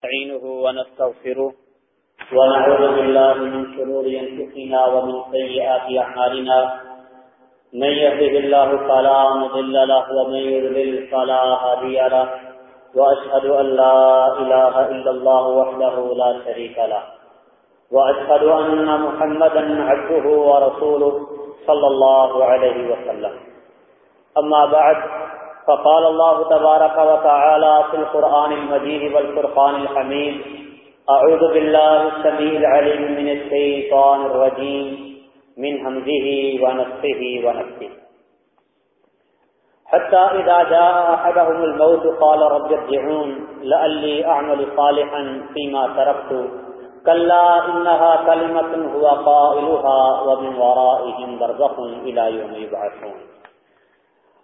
نستعينه ونستغفره ونعوذ بالله من شرور أنفسنا ومن سيئات أعمالنا. من يهده الله فلا مضل له ومن يضلل فلا هادي له. وأشهد أن لا إله إلا الله وحده لا شريك له. وأشهد أن محمدا عبده ورسوله صلى الله عليه وسلم. أما بعد فقال الله تبارك وتعالى في القرآن المجيد والفرقان الحميد أعوذ بالله السميع العليم من الشيطان الرجيم من همزه ونفسه ونفسه حتى إذا جاء أحدهم الموت قال رب ارجعون لألي أعمل صالحا فيما تركت كلا إنها كلمة هو قائلها ومن ورائهم برزخ إلى يوم يبعثون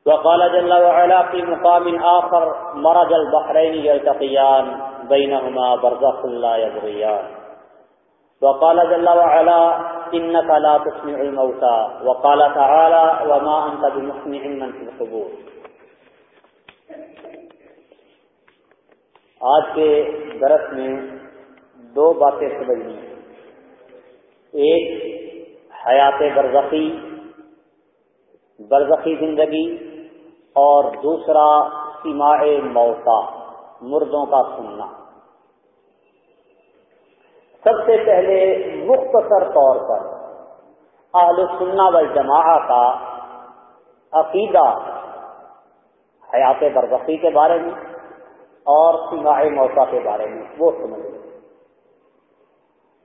وقال جل وعلا في مقام آخر، مرج البحرين يلتقيان، بينهما برزخ لا يبغيان. وقال جل وعلا، إنك لا تسمع الموتى. وقال تعالى، وما أنت بمسمع من في القبور. آج کے درس میں دو باتیں سمجھنی ہیں۔ ایک، حیات برزخی برزخی زندگی اور دوسرا سماع موتا، مردوں کا سننا۔ سب سے پہلے مختصر طور پر اہل سننا و جماع کا عقیدہ حیات برزخی کے بارے میں اور سماع موتا کے بارے میں، وہ سمجھ لیں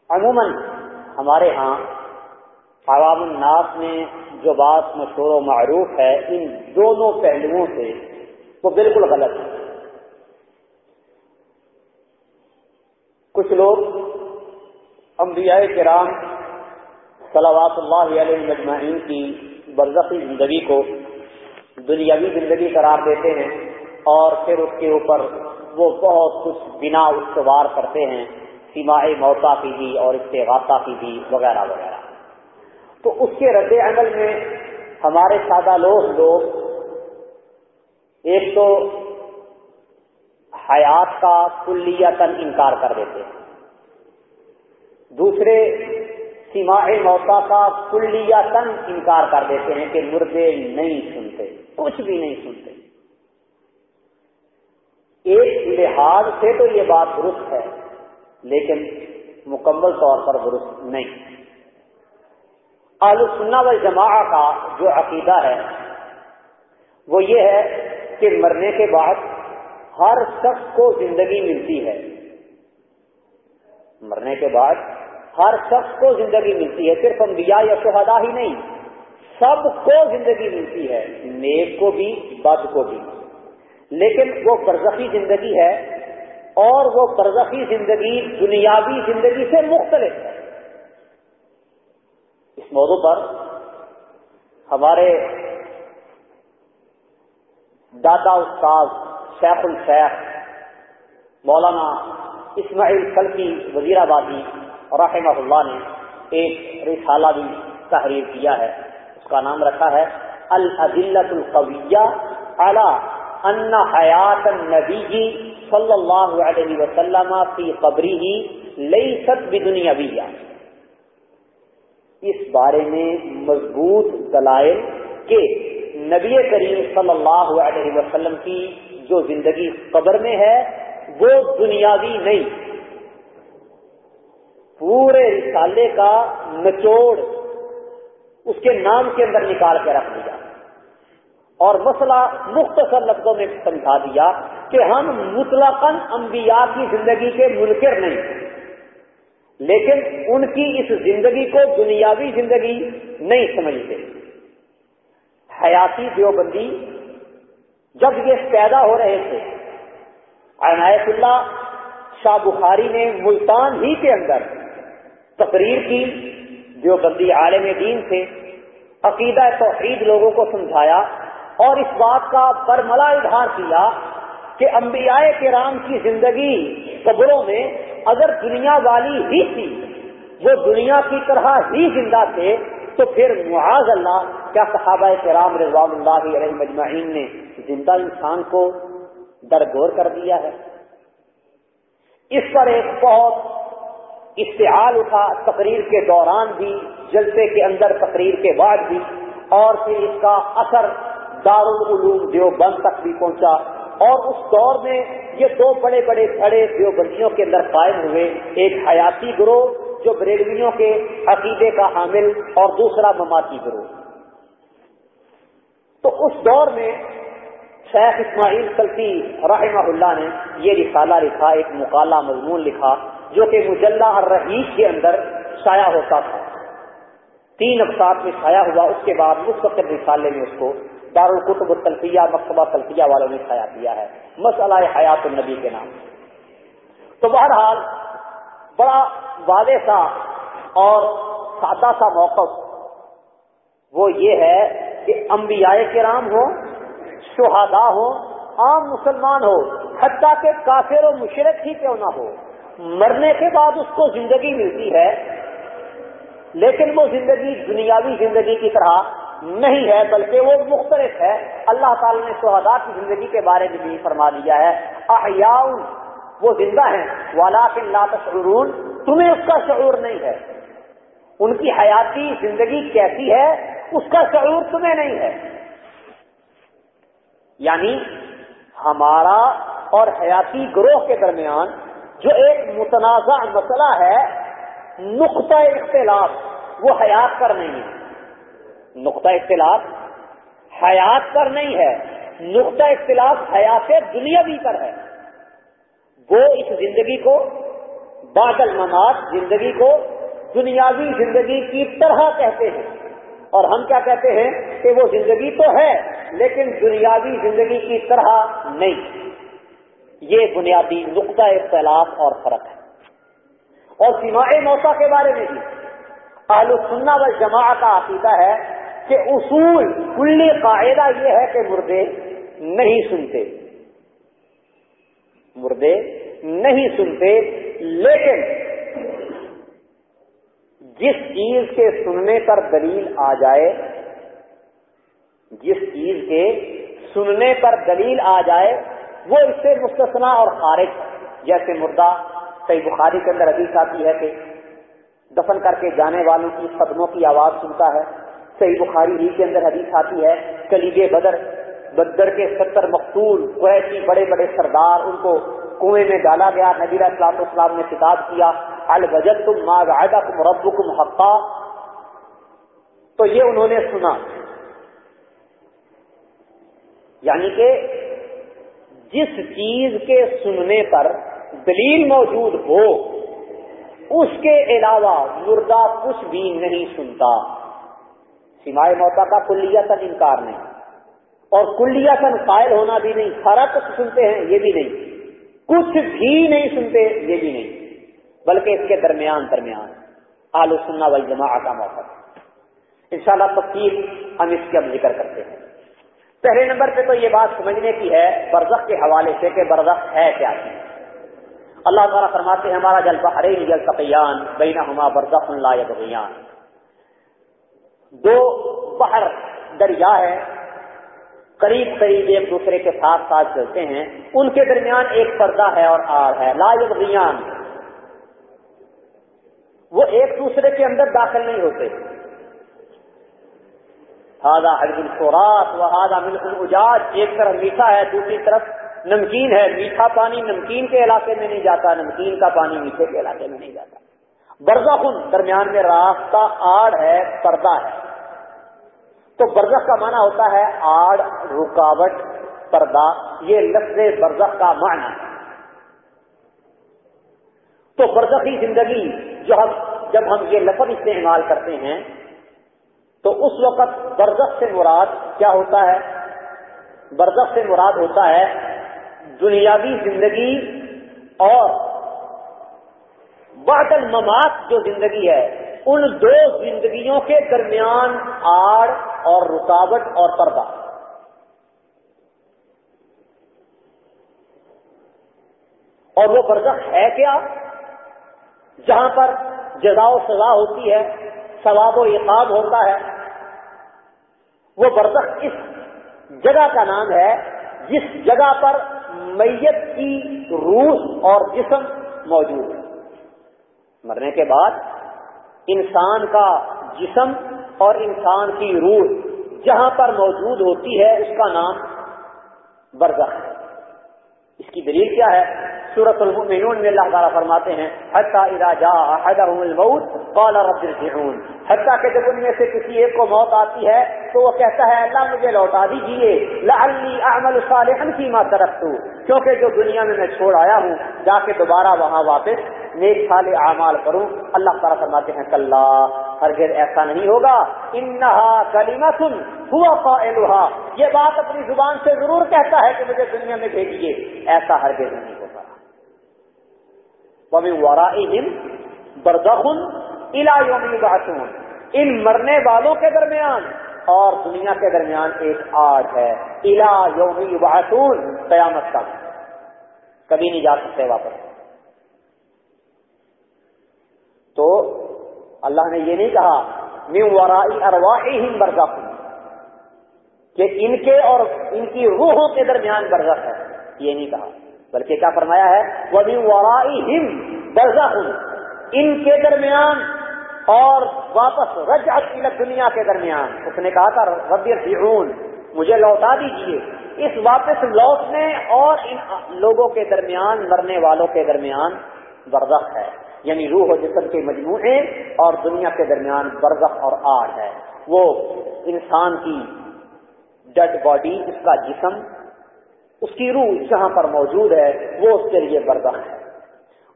عموماً ہمارے ہاں عوام الناس میں جو بات مشہور و معروف ہے، ان دونوں پہلوؤں سے وہ بالکل غلط ہے۔ کچھ لوگ انبیاء کرام صلوات اللہ علیہ مجمعین کی برزخی زندگی کو دنیاوی زندگی قرار دیتے ہیں اور پھر اس کے اوپر وہ بہت کچھ بنا استوار کرتے ہیں سیما موتا کی بھی اور استغاثہ کی بھی، وغیرہ وغیرہ۔ تو اس کے رد عمل میں ہمارے سادہ لوگ لوگ، ایک تو حیات کا کلیتاً انکار کر دیتے ہیں۔ دوسرے سیما موتا کا کلیتاً انکار کر دیتے ہیں کہ مردے نہیں سنتے، کچھ بھی نہیں سنتے۔ ایک لحاظ سے تو یہ بات درست ہے، لیکن مکمل طور پر درست نہیں۔ آل سننا و جماع کا جو عقیدہ ہے، وہ یہ ہے کہ مرنے کے بعد ہر شخص کو زندگی ملتی ہے۔ مرنے کے بعد ہر شخص کو زندگی ملتی ہے، صرف انبیاء یا شہدا ہی نہیں، سب کو زندگی ملتی ہے، نیک کو بھی، بد کو بھی۔ لیکن وہ برزخی زندگی ہے اور وہ برزخی زندگی دنیاوی زندگی سے مختلف ہے۔ اس موضوع پر ہمارے دادا استاد شیخ الشیخ مولانا اسماعیل خلقی وزیر آبادی رحمہ اللہ نے ایک رسالہ بھی تحریر کیا ہے۔ اس کا نام رکھا ہے العدلت القویہ اعلی ان حیات النبی صلی اللہ علیہ وسلم فی قبری ہی لئی سب دنیا اس بارے میں مضبوط دلائل کہ نبی کریم صلی اللہ علیہ وسلم کی جو زندگی قبر میں ہے، وہ دنیاوی نہیں۔ پورے رسالے کا نچوڑ اس کے نام کے اندر نکال کے رکھ دیا۔ اور مسئلہ مختصر لفظوں میں سمجھا دیا کہ ہم مطلقاً انبیاء کی زندگی کے منکر نہیں۔ لیکن ان کی اس زندگی کو دنیاوی زندگی نہیں سمجھتے۔ حیاتی دیوبندی جب یہ پیدا ہو رہے تھے، عنایت اللہ شاہ بخاری نے ملتان ہی کے اندر تقریر کی، دیوبندی عالم دین سے عقیدہ توحید لوگوں کو سمجھایا اور اس بات کا برملا اظہار کیا کہ انبیاء کرام کی زندگی قبروں میں اگر دنیا والی ہی تھی، وہ دنیا کی طرح ہی زندہ تھے، تو پھر معاذ اللہ، کیا صحابہ کرام رضوان اللہ علیہ مجمعین نے زندہ انسان کو درگور کر دیا ہے؟ اس پر ایک بہت اشتعال اٹھا تقریر کے دوران بھی، جلسے کے اندر تقریر کے بعد بھی، اور پھر اس کا اثر دارالعلوم دیوبند تک بھی پہنچا۔ اور اس دور میں یہ دو بڑے بڑے دھڑے دیوبندیوں کے اندر قائم ہوئے، ایک حیاتی گروہ جو بریلویوں کے عقیدے کا حامل اور دوسرا مماتی گروہ۔ تو اس دور میں شیخ اسماعیل سلفی رحمہ اللہ نے یہ رسالہ لکھا، ایک مقالہ مضمون لکھا، جو کہ مجلہ الرحیق کے اندر شائع ہوتا تھا۔ تین اقساط میں شائع ہوا، اس کے بعد مستقل رسالے میں اس کو دارالقطب الطلفیہ مکتبہ سلفیہ والوں نے شائع کیا ہے۔ مسئلہ حیات النبی کے نام۔ تو بہرحال بڑا واضح سا اور سادہ سا موقف وہ یہ ہے کہ انبیاء کرام ہو شہادا ہو عام مسلمان ہو حتیٰ کہ کافر و مشرق ہی کیوں نہ ہو۔ مرنے کے بعد اس کو زندگی ملتی ہے، لیکن وہ زندگی دنیاوی زندگی کی طرح نہیں ہے بلکہ وہ مختلف ہے۔ اللہ تعالی نے شہدا کی زندگی کے بارے میں بھی فرما دیا ہے۔ احیاء وہ زندہ ہیں۔ والا لا تشعرون، تمہیں اس کا شعور نہیں ہے۔ ان کی حیاتی زندگی کیسی ہے، اس کا شعور تمہیں نہیں ہے۔ یعنی ہمارا اور حیاتی گروہ کے درمیان جو ایک متنازع مسئلہ ہے، نقطۂ اختلاف، وہ حیات پر نہیں ہے۔ نقطۂ اختلاف حیات پر نہیں ہے نقطۂ اختلاف حیات دنیاوی پر ہے۔ وہ اس زندگی کو، بادل مماد زندگی کو دنیاوی زندگی کی طرح کہتے ہیں۔ اور ہم کیا کہتے ہیں کہ وہ زندگی تو ہے، لیکن دنیاوی زندگی کی طرح نہیں۔ یہ بنیادی نقطۂ اختلاف اور فرق ہے۔ اور سیما موسا کے بارے میں بھی۔ اہل سننا و جماع کا عقیدہ ہے کہ اصول کلی قاعدہ یہ ہے کہ مردے نہیں سنتے۔ مردے نہیں سنتے، لیکن جس چیز کے سننے پر دلیل آ جائے، جس چیز کے سننے پر دلیل آ جائے، وہ اس سے مستثنا اور خارج، جیسے مردہ کئی بخاری کے اندر حدیث آتی ہے کہ دفن کر کے جانے والوں کی قدموں کی آواز سنتا ہے۔ صحیح بخاری ہی کے اندر حدیث آتی ہے کلیگ بدر بدر کے ستر مقتول قریشی بڑے بڑے سردار، ان کو کنویں میں ڈالا گیا نبیر اسلام اسلام نے خطاب کیا الجت تم ماں تم رب کم تو یہ انہوں نے سنا۔ یعنی کہ جس چیز کے سننے پر دلیل موجود ہو، اس کے علاوہ مردہ کچھ بھی نہیں سنتا۔ سمائے موتا کا کلیا تن انکار نہیں۔ اور کلیا تن قائل ہونا بھی نہیں فرق سنتے ہیں، یہ بھی نہیں۔ کچھ بھی نہیں سنتے، یہ بھی نہیں۔ بلکہ اس کے درمیان درمیان آلو سننا والی جمع کا موقع۔ ان شاء اللہ تفصیل ہم اس کے اب ذکر کرتے ہیں۔ پہلے نمبر پہ تو یہ بات سمجھنے کی ہے، برزخ کے حوالے سے کہ برزخ ہے کیا؟ اللہ تعالیٰ فرماتے ہیں، ہمارا جل بحرے جل سقیان بینا ہما برزخ اللہ بغیان دو بحر دریا ہے، قریب قریب ایک دوسرے کے ساتھ ساتھ چلتے ہیں۔ ان کے درمیان ایک پردہ ہے اور آڑ ہے۔ لا یبغیان۔ وہ ایک دوسرے کے اندر داخل نہیں ہوتے۔ ہاضا حرب الخورات و ہاضا ملک اجاج ایک طرف میٹھا ہے، دوسری طرف نمکین ہے۔ میٹھا پانی نمکین کے علاقے میں نہیں جاتا، نمکین کا پانی میٹھے کے علاقے میں نہیں جاتا۔ برزہ درمیان میں راستہ آڑ ہے، پردہ ہے۔ تو برزخ کا معنی ہوتا ہے آڑ، رکاوٹ، پردہ۔ یہ لفظ برزخ کا معنی ہے۔ تو برزخی زندگی جو ہم، جب ہم یہ لفظ استعمال کرتے ہیں، تو اس وقت برزخ سے مراد کیا ہوتا ہے؟ برزخ سے مراد ہوتا ہے دنیاوی زندگی اور باطل ممات جو زندگی ہے، ان دو زندگیوں کے درمیان آڑ اور رکاوٹ اور پردہ۔ اور وہ برزخ ہے کیا؟ جہاں پر جزا و سزا ہوتی ہے، ثواب و عقاب ہوتا ہے۔ وہ برزخ اس جگہ کا نام ہے، جس جگہ پر میت کی روح اور جسم موجود ہے۔ مرنے کے بعد انسان کا جسم اور انسان کی روح جہاں پر موجود ہوتی ہے، اس کا نام برزخ ہے۔ اس کی دلیل کیا ہے؟ سورت المؤمنون میں اللہ تعالیٰ فرماتے ہیں حتیٰ اذا جاء احدهم الموت قال رب ارجعون حتیٰ کہ جب ان میں سے کسی ایک کو موت آتی ہے، تو وہ کہتا ہے، اللہ مجھے لوٹا دیجیے، لعلی اعمل صالحا فيما کیونکہ جو دنیا میں میں چھوڑ آیا ہوں، جا کے دوبارہ وہاں واپس نیک سال اعمال کروں۔ اللہ تعالیٰ فرماتے ہیں کل ہرگز ایسا نہیں ہوگا۔ انہا کلیمہ سن ہوا قائلہا یہ بات اپنی زبان سے ضرور کہتا ہے کہ مجھے دنیا میں بھیجیے۔ ایسا ہرگز نہیں ہوگا۔ بردخن الا یوم باتون ان مرنے والوں کے درمیان اور دنیا کے درمیان ایک آج ہے۔ الا یوم باتون قیامت کا کبھی نہیں جا سکتے واپس۔ تو اللہ نے یہ نہیں کہا، من ورائی ارواحہم برزخ. کہ ان کے اور ان کی روحوں کے درمیان برزخ ہے، یہ نہیں کہا۔ بلکہ کیا فرمایا ہے؟ وہ ورائی ان کے درمیان اور واپس رج دنیا کے درمیان۔ اس نے کہا تھا ربی فرون مجھے لوٹا دیجیے۔ اس واپس لوٹنے اور ان لوگوں کے درمیان مرنے والوں کے درمیان برزخ ہے۔ یعنی روح و جسم کے مجموعے اور دنیا کے درمیان برزخ اور آڑ ہے۔ وہ انسان کی ڈیڈ باڈی اس کا جسم، اس کی روح جہاں پر موجود ہے، وہ اس کے لیے بردخ ہے۔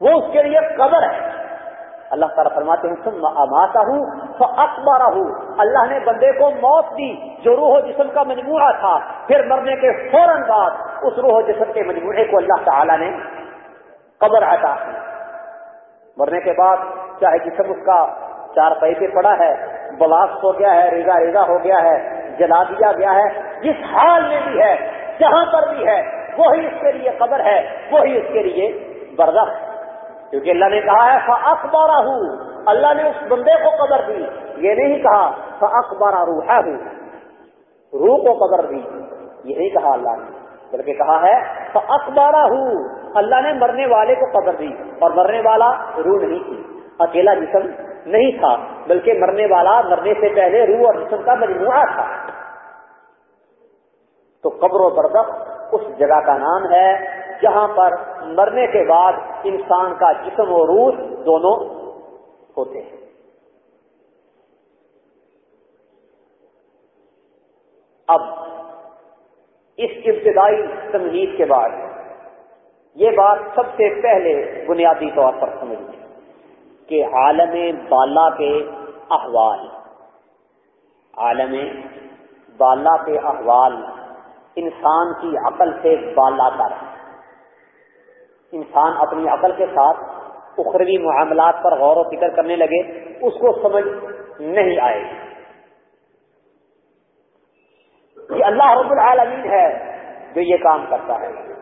وہ اس کے لیے قبر ہے۔ اللہ تعالیٰ فرماتے ہیں تم اماتا ہوں تو اخبارہ ہوں اللہ نے بندے کو موت دی جو روح و جسم کا مجموعہ تھا۔ پھر مرنے کے فوراً بعد اس روح و جسم کے مجموعے کو اللہ تعالیٰ نے قبر عطا کی۔ مرنے کے بعد چاہے جسم اس کا چار پیسے پڑا ہے، بلاسٹ ہو گیا ہے ریگا ریگا ہو گیا ہے، جلا دیا گیا ہے، جس حال میں بھی ہے، جہاں پر بھی ہے، وہی اس کے لیے قبر ہے، وہی اس کے لیے بردخ کیونکہ اللہ نے کہا ہے اخبارہ ہوں اللہ نے اس بندے کو قبر دی۔ یہ نہیں کہا اخبارہ روح ہے روح کو قبر دی۔ یہ نہیں کہا اللہ نے، بلکہ کہا ہے اخبارہ ہوں اللہ نے مرنے والے کو قبر دی اور مرنے والا روح نہیں تھی۔ اکیلا جسم نہیں تھا، بلکہ مرنے والا مرنے سے پہلے روح اور جسم کا مجموعہ تھا۔ تو قبر و بردخ اس جگہ کا نام ہے جہاں پر مرنے کے بعد انسان کا جسم و روح دونوں ہوتے ہیں۔ اب اس ابتدائی تمہید کے بعد یہ بات سب سے پہلے بنیادی طور پر سمجھ لیں کہ عالم بالا کے احوال، عالم بالا کے احوال انسان کی عقل سے بالا کر انسان اپنی عقل کے ساتھ اخروی معاملات پر غور و فکر کرنے لگے، اس کو سمجھ نہیں آئے گی۔ یہ اللہ رب العالمین ہے جو یہ کام کرتا ہے۔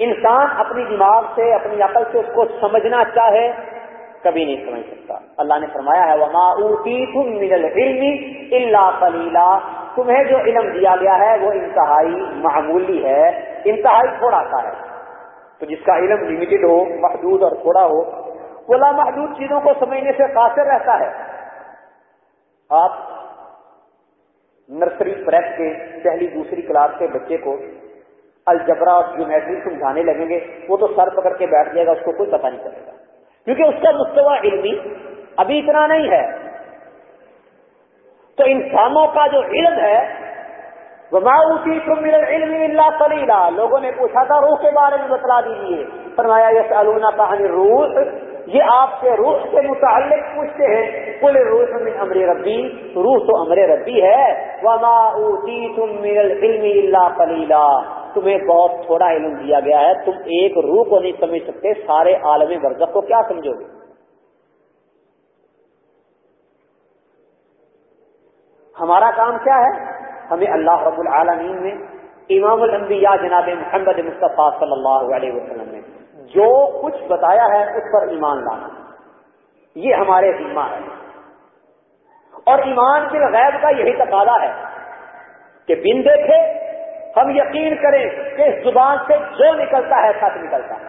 انسان اپنی دماغ سے، اپنی عقل سے اس کو سمجھنا چاہے، کبھی نہیں سمجھ سکتا۔ اللہ نے فرمایا ہے وہ اللہ تمہیں جو علم دیا گیا ہے، وہ انتہائی معمولی ہے۔ انتہائی تھوڑا سا ہے۔ تو جس کا علم لمیٹڈ ہو، محدود اور تھوڑا ہو، وہ لامحدود چیزوں کو سمجھنے سے قاصر رہتا ہے۔ آپ نرسری پریپ کے، پہلی دوسری کلاس کے بچے کو الجبرا اور جیومیٹری سمجھانے لگیں گے، وہ تو سر پکڑ کے بیٹھ جائے گا، اس کو کوئی پتہ نہیں چلے گا۔ کیونکہ اس کا مستوى علمی ابھی اتنا نہیں ہے۔ تو انسانوں کا جو علم ہے وہ ماؤسی تم علم اللہ کلیلہ لوگوں نے پوچھا تھا، روح کے بارے میں بتلا دیجیے فرمایا یس النا کہانی روح یہ آپ سے روح سے متعلق پوچھتے ہیں۔ کل روح من امر ربی روح تو امر ربی ہے۔ وما اوتی تم من علم اللہ کلیلہ تمہیں بہت تھوڑا علم دیا گیا ہے، تم ایک روح کو نہیں سمجھ سکتے، سارے عالم برزخ کو کیا سمجھو گے؟ ہمارا کام کیا ہے؟ ہمیں اللہ رب العالمین میں امام الانبیاء جناب محمد مصطفیٰ صلی اللہ علیہ وسلم نے جو کچھ بتایا ہے، اس پر ایمان لانا۔ یہ ہمارے ذمہ ہے۔ اور ایمان کے غیب کا یہی تقاضا ہے کہ بن دیکھے ہم یقین کریں کہ اس زبان سے جو نکلتا ہے، سچ نکلتا ہے۔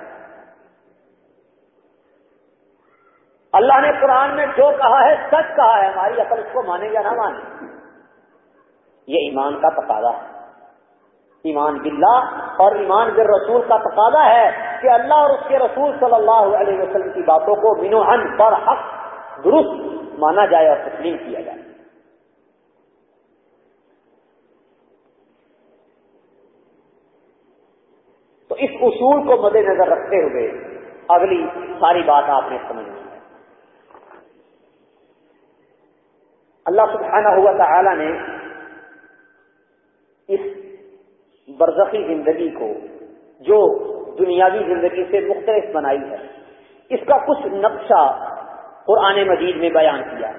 اللہ نے قرآن میں جو کہا ہے، سچ کہا ہے۔ ہماری عقل اس کو مانے یا نہ مانے یہ ایمان کا تقاضا ہے۔ ایمان باللہ اور ایمان بر رسول کا تقاضا ہے کہ اللہ اور اس کے رسول صلی اللہ علیہ وسلم کی باتوں کو منوہن پر حق درست مانا جائے اور تسلیم کیا جائے تو اس اصول کو مد نظر رکھتے ہوئے اگلی ساری بات آپ نے سمجھنی ہے۔ اللہ سبحانہ ہوا تعالی نے اس برزخی زندگی کو جو دنیاوی زندگی سے مختلف بنائی ہے، اس کا کچھ نقشہ قرآن مجید میں بیان کیا۔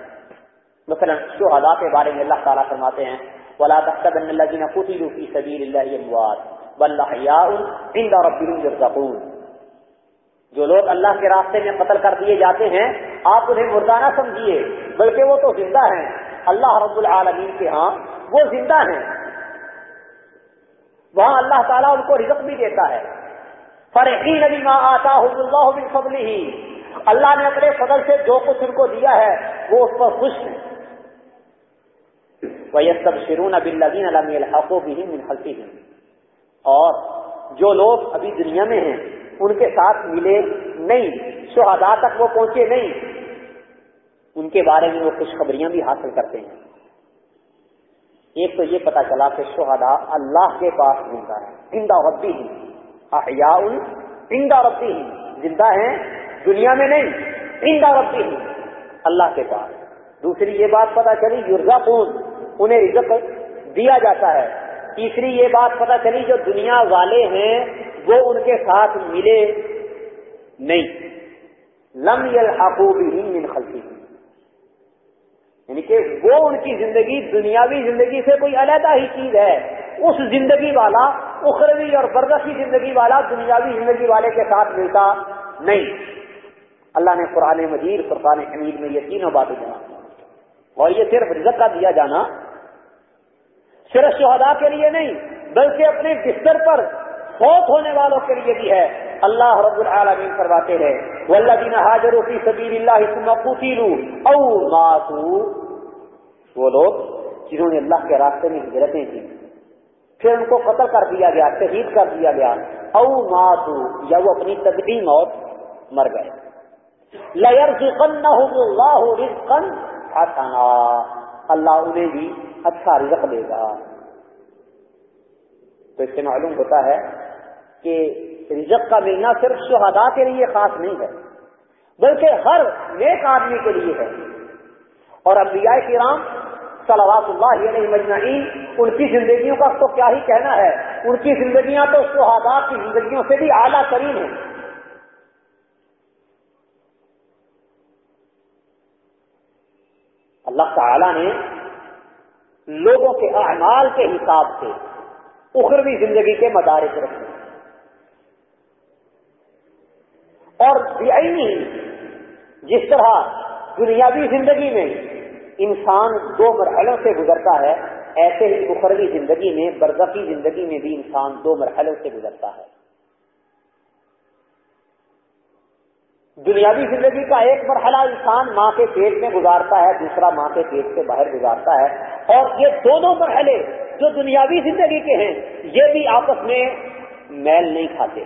مثلا شہداء کے بارے میں اللہ تعالیٰ فرماتے ہیں، ولا تحسبن الذين قتلوا في سبيل الله اموات بل عند جو لوگ اللہ کے راستے میں قتل کر دیے جاتے ہیں، آپ انہیں مردہ نہ سمجھیے، بلکہ وہ تو زندہ ہیں۔ اللہ رب العالمین کے ہاں وہ زندہ ہیں۔ وہاں اللہ تعالیٰ ان کو رزق بھی دیتا ہے۔ فرحی نبی ماں آتا اللہ بن فضل ہی اللہ نے اپنے فضل سے جو کچھ ان کو دیا ہے، وہ اس پر خوش ہیں۔ وہ یہ سب شرون اب الدین علام الحق و بھی خلطی ہیں اور جو لوگ ابھی دنیا میں ہیں، ان کے ساتھ ملے نہیں شہدا تک وہ پہنچے نہیں۔ ان کے بارے میں وہ خوشخبریاں بھی حاصل کرتے ہیں۔ ایک تو یہ پتا چلا کہ شہدا اللہ کے پاس زندہ ہے زندہ ربی ہی احیاء زندہ ربی ہی زندہ ہیں دنیا میں نہیں، زندہ ربی ہی اللہ کے پاس۔ دوسری یہ بات پتا چلی یورزا انہیں رزق دیا جاتا ہے۔ تیسری یہ بات پتا چلی جو دنیا والے ہیں، وہ ان کے ساتھ ملے نہیں۔ لم یلحقو بھی من خلقی یعنی کہ وہ ان کی زندگی، دنیاوی زندگی سے کوئی علیحدہ ہی چیز ہے۔ اس زندگی والا، اخروی اور بردشی زندگی والا، دنیاوی زندگی والے کے ساتھ ملتا نہیں۔ اللہ نے قرآن مجید، قرآن حمید میں یہ تینوں باتیں جنا اور یہ صرف رزق کا دیا جانا صرف شہدا کے لیے نہیں، بلکہ اپنے بستر پر فوت ہونے والوں کے لیے بھی ہے۔ اللہ رب العالمین کرواتے ہیں والذین حاجروا فی سبیل اللہ ثم قتلوا او ماتوا۔ وہ لوگ جنہوں نے اللہ کے راستے میں ہجرتیں کی، پھر ان کو قتل کر دیا گیا، شہید کر دیا گیا۔ او ماتو یا وہ اپنی تدبی موت مر گئے۔ لَيَرْزُقَنَّهُمُ اللَّهُ رِزْقًا حَسَنًا۔ اللہ انہیں بھی اچھا رزق دے گا۔ تو اس سے معلوم ہوتا ہے کہ رزق کا ملنا صرف شہداء کے لیے خاص نہیں ہے، بلکہ ہر نیک آدمی کے لیے ہے۔ اور انبیاء کرام صلوات اللہ علیہ مجمعین ان کی زندگیوں کا تو کیا ہی کہنا ہے، ان کی زندگیاں تو شہداء کی زندگیوں سے بھی اعلیٰ ترین ہیں۔ اللہ تعالی نے لوگوں کے اعمال کے حساب سے اخروی زندگی کے مدارک رکھے اور بےآنی جس طرح دنیاوی زندگی میں انسان دو مرحلوں سے گزرتا ہے، ایسے ہی اخروی زندگی میں، برزخی زندگی میں بھی انسان دو مرحلوں سے گزرتا ہے۔ دنیاوی زندگی کا ایک مرحلہ انسان ماں کے پیٹ میں گزارتا ہے، دوسرا ماں کے پیٹ سے باہر گزارتا ہے۔ اور یہ دونوں مرحلے جو دنیاوی زندگی کے ہیں، یہ بھی آپس میں میل نہیں کھاتے،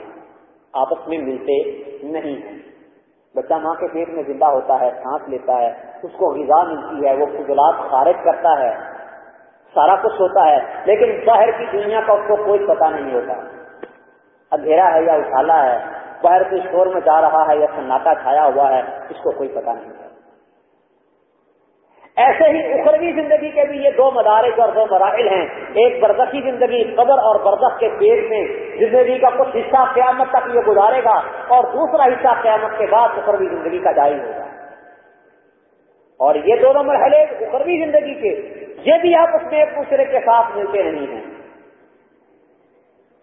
آپس میں ملتے نہیں ہیں۔ بچہ ماں کے پیٹ میں زندہ ہوتا ہے، سانس لیتا ہے، اس کو غذا ملتی ہے، وہ فضلات خارج کرتا ہے، سارا کچھ ہوتا ہے۔ لیکن باہر کی دنیا کا اس کو کوئی پتہ نہیں ہوتا۔ اندھیرا ہے یا اچھالا ہے باہر کے شور میں جا رہا ہے یا سناٹا چھایا ہوا ہے، اس کو کوئی پتہ نہیں۔ ایسے ہی اخروی زندگی کے بھی یہ دو مدارج اور دو مراحل ہیں۔ ایک برزخی زندگی، قبر اور برزخ کے پیٹ میں زندگی کا کچھ حصہ قیامت تک یہ گزارے گا اور دوسرا حصہ قیامت کے بعد اخروی زندگی کا جاری ہوگا۔ اور یہ دونوں مرحلے اخروی زندگی کے، یہ بھی آپس میں ایک دوسرے کے ساتھ ملتے نہیں ہیں۔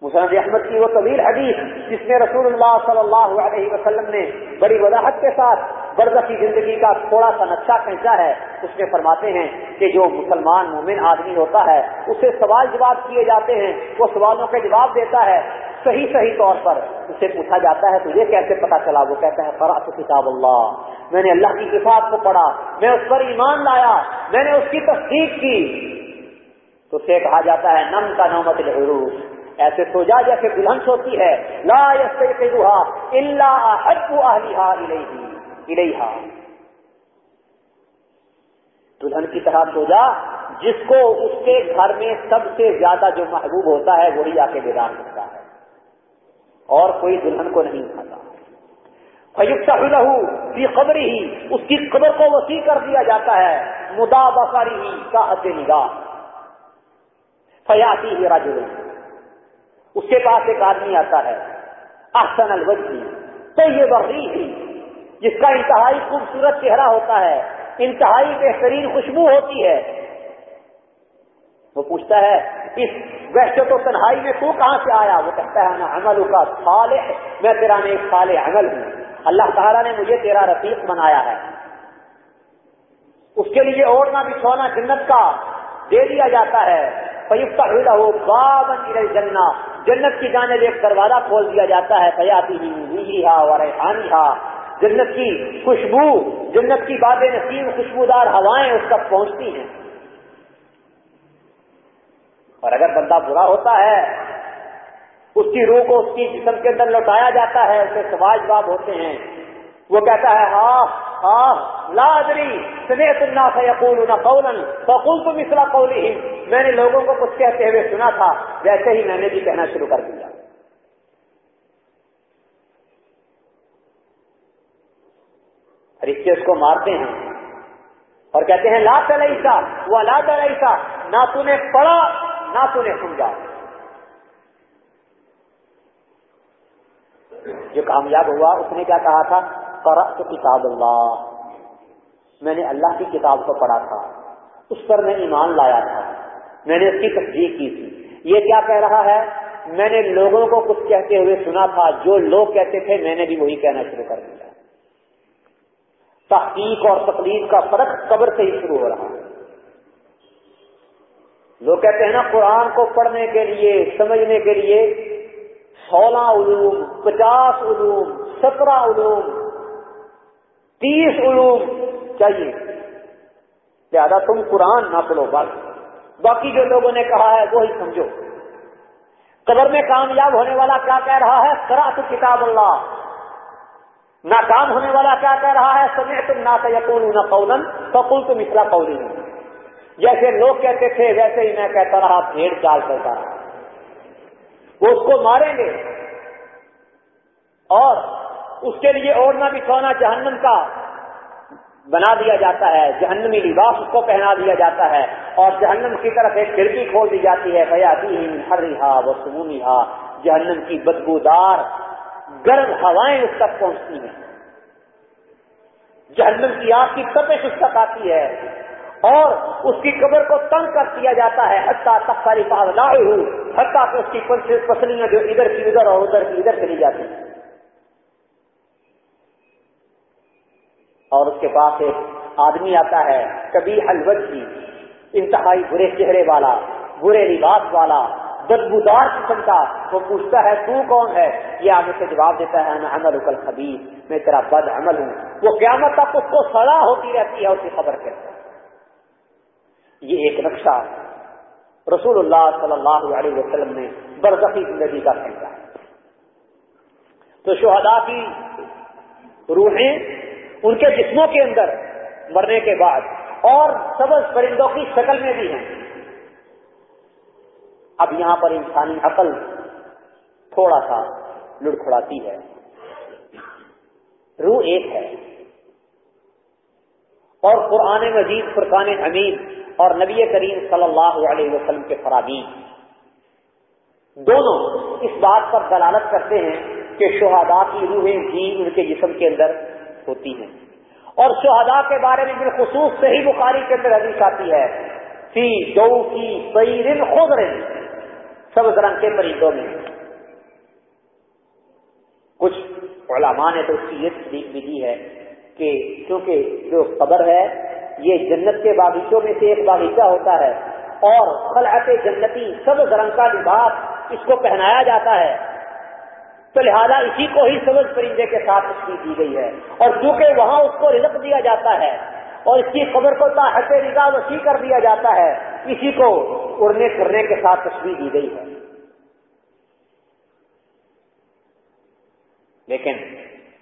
مسلم احمد کی وہ طویل حدیث جس میں رسول اللہ صلی اللہ علیہ وسلم نے بڑی وضاحت کے ساتھ برزخی زندگی کا تھوڑا سا نقشہ کھینچا ہے، اس میں فرماتے ہیں کہ جو مسلمان مومن آدمی ہوتا ہے، اسے سوال جواب کیے جاتے ہیں، وہ سوالوں کے جواب دیتا ہے صحیح صحیح طور پر۔ اسے پوچھا جاتا ہے تو یہ کیسے پتا چلا؟ وہ کہتا ہے فرات کتاب اللہ۔ میں نے اللہ کی کتاب کو پڑھا، میں اس پر ایمان لایا، میں نے اس کی تصدیق کی۔ تو اسے کہا جاتا ہے، نم کا نومت الحروف ایسے سو جا جیسے دلہن سوتی ہے۔ لا یسا اللہ الیہا۔ دلہن کی طرح سو جا، جس کو اس کے گھر میں سب سے زیادہ جو محبوب ہوتا ہے وہی آ کے بیدار کرتا ہے۔ اور کوئی دلہن کو نہیں کھاتا۔ فیوکتا فی قبر ہی اس کی قبر کو وسیع کر دیا جاتا ہے۔ مدا بساری ہی کا نگاہ۔ فیاسی ہی راج اس کے پاس ایک آدمی آتا ہے، احسن الوجی تو یہ بحری ہی جس کا انتہائی خوبصورت چہرہ ہوتا ہے، انتہائی بہترین خوشبو ہوتی ہے۔ وہ پوچھتا ہے، اس ویسے تو تنہائی میں تو کہاں سے آیا؟ وہ کہتا ہے نا عمل کا صالح، میں تیرا میں ایک صالح عمل ہوں۔ اللہ تعالیٰ نے مجھے تیرا رفیق بنایا ہے۔ اس کے لیے اوڑھنا، بچھونا جنت کا دے دیا جاتا ہے۔ فیوکتا ہو بابن جنا جنت کی جانے ایک دروازہ کھول دیا جاتا ہے سیاتی ہی ہا اور ہا جنت کی خوشبو، جنت کی باد نسیم خوشبودار ہوائیں اس تک پہنچتی ہیں۔ اور اگر بندہ برا ہوتا ہے، اس کی روح کو اس کی جسم کے اندر لوٹایا جاتا ہے اسے سماج باب ہوتے ہیں۔ وہ کہتا ہے ہاں ہاں لادری سنے سننا تھا یقول نہ قولن فقول مسلا میں نے لوگوں کو کچھ کہتے ہوئے سنا تھا، ویسے ہی میں نے بھی کہنا شروع کر دیا۔ رشتے اس کو مارتے ہیں۔ اور کہتے ہیں، لا تلیسا، وہ لا تلیسا، نہ تو نے پڑھا، نہ تو نے سمجھا۔ جو کامیاب ہوا، اس نے کیا کہا تھا؟ قرأت کتاب اللہ۔ میں نے اللہ کی کتاب کو پڑھا تھا۔ اس پر میں ایمان لایا تھا۔ میں نے اس کی تصدیق کی تھی۔ یہ کیا کہہ رہا ہے؟ میں نے لوگوں کو کچھ کہتے ہوئے سنا تھا۔ جو لوگ کہتے تھے، میں نے بھی وہی کہنا شروع کر دیا۔ تحقیق اور تقلید کا فرق قبر سے ہی شروع ہو رہا ہے۔ لوگ کہتے ہیں نا، قرآن کو پڑھنے کے لیے، سمجھنے کے لیے سولہ علوم، پچاس علوم، سترہ علوم تیس علوم چاہیے۔ لہذا تم قرآن نہ پڑھو بس۔ باقی جو لوگوں نے کہا ہے، وہی سمجھو۔ قبر میں کامیاب ہونے والا کیا کہہ رہا ہے؟ کرا تو کتاب اللہ۔ ناکام ہونے والا کیا کہہ رہا ہے؟ سمے تم نہ یقول نہ قولن تو تم اسلا قولی جیسے لوگ کہتے تھے، ویسے ہی میں کہتا رہا، بھیڑ چال کرتا رہا۔ وہ اس کو ماریں گے۔ اور اس کے لیے اوڑھنا بچھونا جہنم کا بنا دیا جاتا ہے، جہنمی لباس اس کو پہنا دیا جاتا ہے، اور جہنم کی طرف ایک کھڑکی کھول دی جاتی ہے بیاتی ہر رہا وہ سمونی جہنم کی بدبودار، گرم ہوائیں اس تک پہنچتی ہیں۔ جہنم کی آگ کی تپش اس تک آتی ہے، اور اس کی قبر کو تنگ کر دیا جاتا ہے۔ حتیٰ تک ساری پاس لائے ہوں حتیٰ کہ اس کی پسلیاں جو ادھر کی ادھر اور ادھر کی ادھر چلی جاتی ہیں اور اس کے پاس ایک آدمی آتا ہے کبھی الوت کی جی، انتہائی برے چہرے والا، برے لباس والا، بدبودار قسم کا۔ وہ پوچھتا ہے، تو کون ہے؟ یہ آگے سے جواب دیتا ہے میں عمل اکل خبیر میں تیرا بد عمل ہوں۔ وہ قیامت تک اس کو سڑا ہوتی رہتی ہے اس کی خبر کے یہ ایک نقشہ رسول اللہ صلی اللہ علیہ وسلم نے برزخی زندگی کا پھینکا تو شہدا کی روحیں ان کے جسموں کے اندر مرنے کے بعد، اور سبز پرندوں کی شکل میں بھی ہیں۔ اب یہاں پر انسانی عقل تھوڑا سا لڑکھڑاتی ہے۔ روح ایک ہے۔ اور قرآن مجید، فرقان حمید اور نبی کریم صلی اللہ علیہ وسلم کے فراغی دونوں اس بات پر دلالت کرتے ہیں کہ شہادا کی روحیں بھی ان کے جسم کے اندر ہوتی ہیں۔ اور شہدا کے بارے میں بالخصوص صحیح بخاری کے اندر حدیث آتی ہے، فی دو کی سیرن خود رہی سب رنگ کے پرندوں میں۔ کچھ علماء نے تو اس کی یہ تصدیق بھی دی ہے کہ کیونکہ جو قبر ہے، یہ جنت کے باغیچوں میں سے ایک باغیچہ ہوتا ہے اور خلعت جنتی سب رنگ کا لباس اس کو پہنایا جاتا ہے۔ تو لہذا اسی کو ہی سبز پرندے کے ساتھ تشریح دی گئی ہے۔ اور چونکہ وہاں اس کو رزق دیا جاتا ہے اور اس کی خبر کو تاحت رضا وسیع کر دیا جاتا ہے، اسی کو اڑنے پھرنے کے ساتھ تشریح دی گئی ہے۔ لیکن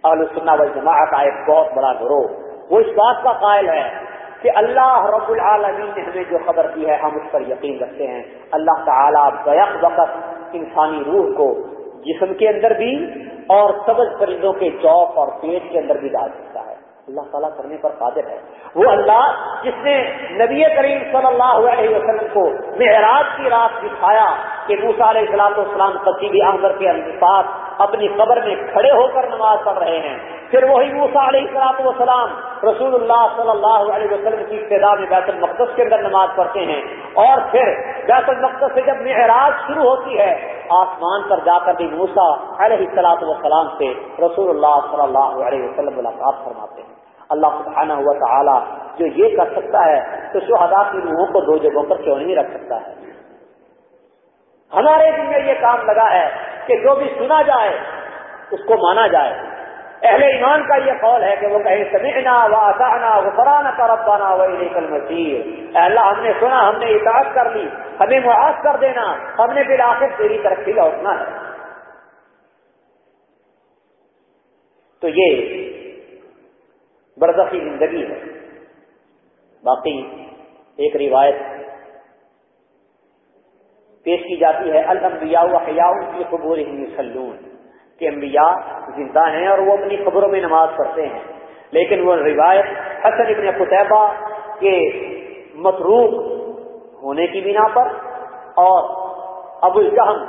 السنہ والجماع کا ایک بہت بڑا گروہ، وہ اس بات کا قائل ہے کہ اللہ رب العالمین نے ہمیں جو خبر دی ہے، ہم اس پر یقین رکھتے ہیں۔ اللہ تعالیٰ بیک وقت انسانی روح کو جسم کے اندر بھی اور سبز پرندوں کے چوک اور پیٹ کے اندر بھی ڈال سکتا ہے۔ اللہ تعالیٰ کرنے پر قادر ہے۔ وہ اللہ جس نے نبی کریم صلی اللہ علیہ وسلم کو معراج کی رات دکھایا کہ موسا علیہ السلام السلام بھی احمد کے پاس اپنی قبر میں کھڑے ہو کر نماز پڑھ رہے ہیں۔ پھر وہی موسا علیہ السلاط وسلام رسول اللہ صلی اللہ علیہ وسلم کی ابتدا میں بیت المقدس کے اندر نماز پڑھتے ہیں۔ اور پھر بیت المقدس سے جب معراج شروع ہوتی ہے، آسمان پر جا کر بھی موسا علیہ السلاط وسلام سے رسول اللہ صلی اللہ علیہ وسلم ملاقات فرماتے ہیں۔ اللہ سبحانہ ہوا تعالی جو یہ کر سکتا ہے تو شہدا کی روحوں کو دو جگہوں پر کیوں نہیں رکھ سکتا ہے۔ ہمارے دن میں یہ کام لگا ہے کہ جو بھی سنا جائے، اس کو مانا جائے۔ اہل ایمان کا یہ قول ہے کہ وہ کہیں، سمعنا و آسانا و فرانا کا ربانا و کل اللہ، ہم نے سنا، ہم نے اطاعت کر لی، ہمیں معاف کر دینا، ہم نے پھر آخر تیری ترقی لوٹنا ہے۔ تو یہ برزخی زندگی ہے۔ باقی ایک روایت پیش کی جاتی ہے، الانبیاء و حیاؤں کی قبور سلون کہ انبیاء زندہ ہیں اور وہ اپنی خبروں میں نماز پڑھتے ہیں۔ لیکن وہ روایت حسن ابن قطبہ کے متروک ہونے کی بنا پر اور ابو الجہم